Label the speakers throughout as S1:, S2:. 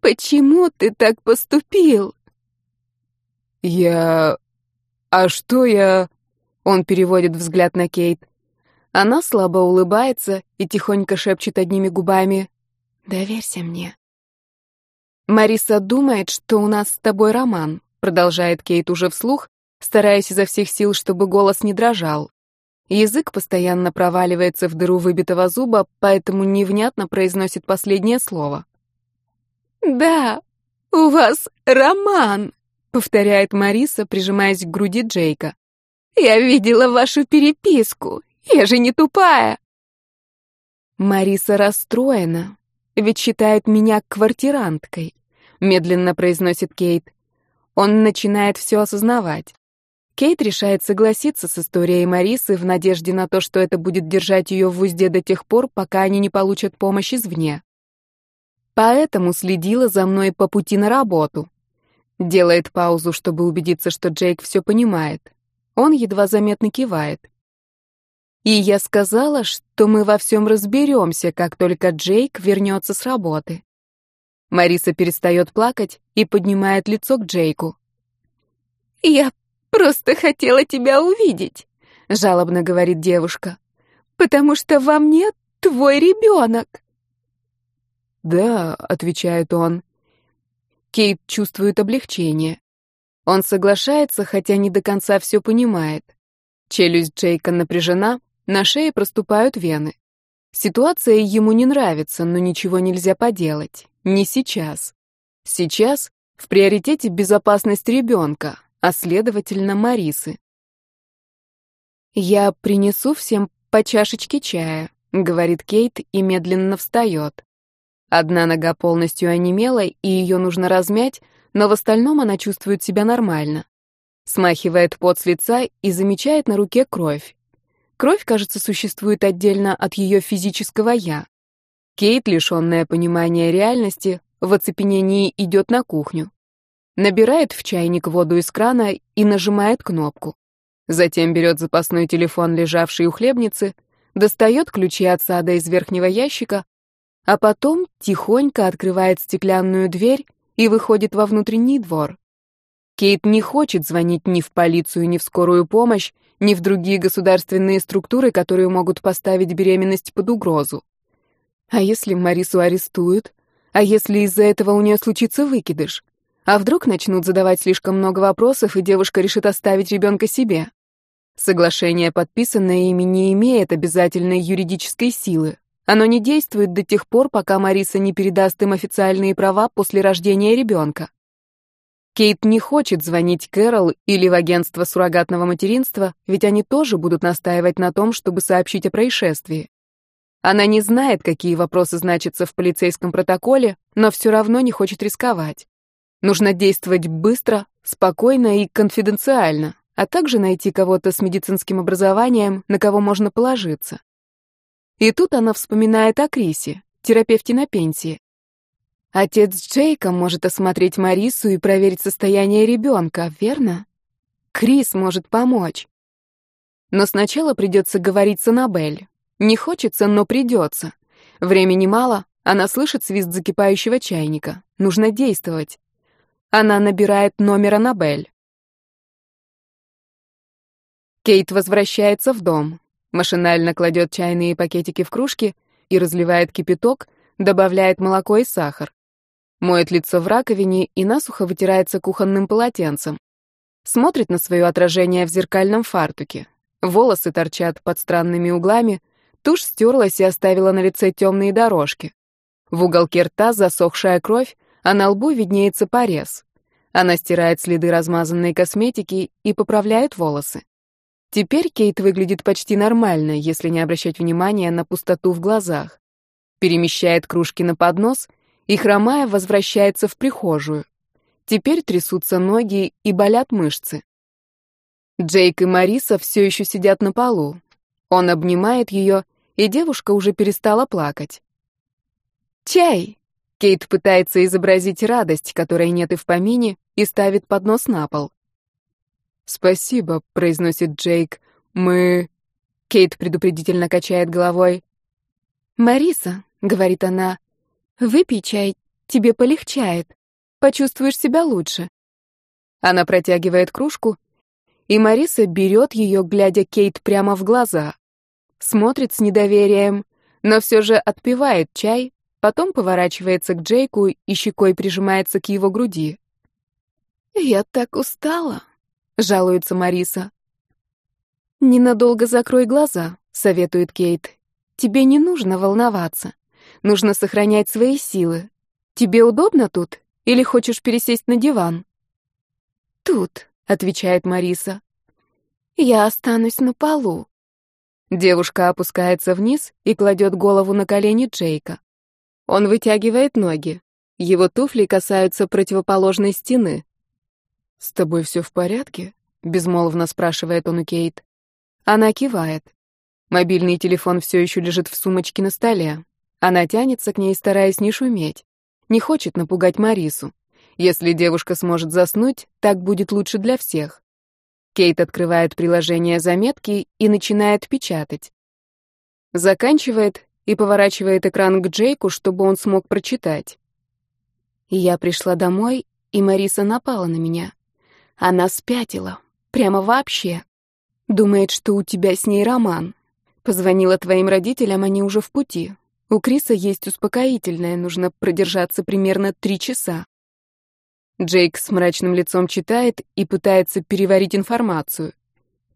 S1: Почему ты так поступил?»
S2: «Я... А что я...» Он переводит взгляд на Кейт. Она слабо улыбается и тихонько шепчет одними губами. «Доверься мне». «Мариса думает, что у нас с тобой роман», продолжает Кейт уже вслух, стараясь изо всех сил, чтобы голос не дрожал. Язык постоянно проваливается в дыру выбитого зуба, поэтому невнятно произносит последнее слово.
S1: «Да, у вас роман», — повторяет Мариса, прижимаясь к груди Джейка. «Я видела вашу переписку. Я же не тупая».
S2: Мариса расстроена, ведь считает меня квартиранткой, медленно произносит Кейт. Он начинает все осознавать. Кейт решает согласиться с историей Марисы в надежде на то, что это будет держать ее в узде до тех пор, пока они не получат помощь извне. Поэтому следила за мной по пути на работу. Делает паузу, чтобы убедиться, что Джейк все понимает. Он едва заметно кивает. И я сказала, что мы во всем разберемся, как только Джейк вернется с работы. Мариса перестает плакать и поднимает лицо к Джейку.
S1: «Я просто хотела тебя увидеть», — жалобно говорит девушка. «Потому что во мне твой ребенок».
S2: «Да», — отвечает он. Кейт чувствует облегчение. Он соглашается, хотя не до конца все понимает. Челюсть Джейка напряжена, на шее проступают вены. Ситуация ему не нравится, но ничего нельзя поделать. Не сейчас. Сейчас в приоритете безопасность ребенка, а следовательно Марисы. «Я принесу всем по чашечке чая», — говорит Кейт и медленно встает. Одна нога полностью онемела, и ее нужно размять, но в остальном она чувствует себя нормально. Смахивает пот с лица и замечает на руке кровь. Кровь, кажется, существует отдельно от ее физического «я». Кейт, лишенная понимания реальности, в оцепенении идет на кухню. Набирает в чайник воду из крана и нажимает кнопку. Затем берет запасной телефон, лежавший у хлебницы, достает ключи от сада из верхнего ящика, а потом тихонько открывает стеклянную дверь и выходит во внутренний двор. Кейт не хочет звонить ни в полицию, ни в скорую помощь, ни в другие государственные структуры, которые могут поставить беременность под угрозу. А если Марису арестуют? А если из-за этого у нее случится выкидыш? А вдруг начнут задавать слишком много вопросов, и девушка решит оставить ребенка себе? Соглашение, подписанное ими, не имеет обязательной юридической силы. Оно не действует до тех пор, пока Мариса не передаст им официальные права после рождения ребенка. Кейт не хочет звонить Кэрол или в агентство суррогатного материнства, ведь они тоже будут настаивать на том, чтобы сообщить о происшествии. Она не знает, какие вопросы значатся в полицейском протоколе, но все равно не хочет рисковать. Нужно действовать быстро, спокойно и конфиденциально, а также найти кого-то с медицинским образованием, на кого можно положиться. И тут она вспоминает о Крисе, терапевте на пенсии. Отец Джейка может осмотреть Марису и проверить состояние ребенка, верно? Крис может помочь. Но сначала придется говорить с Аннабель. Не хочется, но придется. Времени мало, она слышит свист закипающего чайника. Нужно действовать. Она набирает номер Аннабель. Кейт возвращается в дом. Машинально кладет чайные пакетики в кружки и разливает кипяток, добавляет молоко и сахар. Моет лицо в раковине и насухо вытирается кухонным полотенцем. Смотрит на свое отражение в зеркальном фартуке. Волосы торчат под странными углами, тушь стерлась и оставила на лице темные дорожки. В уголке рта засохшая кровь, а на лбу виднеется порез. Она стирает следы размазанной косметики и поправляет волосы. Теперь Кейт выглядит почти нормально, если не обращать внимания на пустоту в глазах. Перемещает кружки на поднос и, хромая, возвращается в прихожую. Теперь трясутся ноги и болят мышцы. Джейк и Мариса все еще сидят на полу. Он обнимает ее, и девушка уже перестала плакать. «Чай!» Кейт пытается изобразить радость, которой нет и в помине, и ставит поднос на пол. «Спасибо», — произносит Джейк. «Мы...» Кейт предупредительно качает головой.
S1: «Мариса», — говорит она, — «выпей чай тебе полегчает. Почувствуешь себя лучше.
S2: Она протягивает кружку, и Мариса берет ее, глядя Кейт прямо в глаза. Смотрит с недоверием, но все же отпивает чай, потом поворачивается к Джейку и щекой прижимается к его груди.
S1: «Я так устала», — жалуется Мариса.
S2: «Ненадолго закрой глаза», — советует Кейт. «Тебе не нужно волноваться. Нужно сохранять свои силы. Тебе удобно тут? Или хочешь пересесть на диван?»
S1: «Тут», — отвечает Мариса. «Я останусь на полу».
S2: Девушка опускается вниз и кладет голову на колени Джейка. Он вытягивает ноги. Его туфли касаются противоположной стены. «С тобой все в порядке?» — безмолвно спрашивает он у Кейт. Она кивает. Мобильный телефон все еще лежит в сумочке на столе. Она тянется к ней, стараясь не шуметь. Не хочет напугать Марису. Если девушка сможет заснуть, так будет лучше для всех. Кейт открывает приложение заметки и начинает печатать. Заканчивает и поворачивает экран к Джейку, чтобы он смог прочитать. Я пришла домой, и Мариса напала на меня. Она спятила. Прямо вообще. Думает, что у тебя с ней роман. Позвонила твоим родителям, они уже в пути. У Криса есть успокоительное, нужно продержаться примерно три часа. Джейк с мрачным лицом читает и пытается переварить информацию.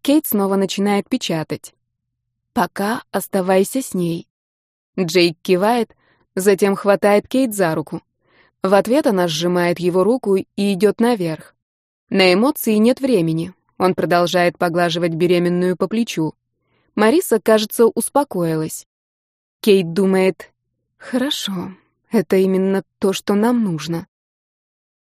S2: Кейт снова начинает печатать. «Пока оставайся с ней». Джейк кивает, затем хватает Кейт за руку. В ответ она сжимает его руку и идет наверх. На эмоции нет времени. Он продолжает поглаживать беременную по плечу. Мариса, кажется, успокоилась. Кейт думает, «Хорошо, это именно то, что нам нужно».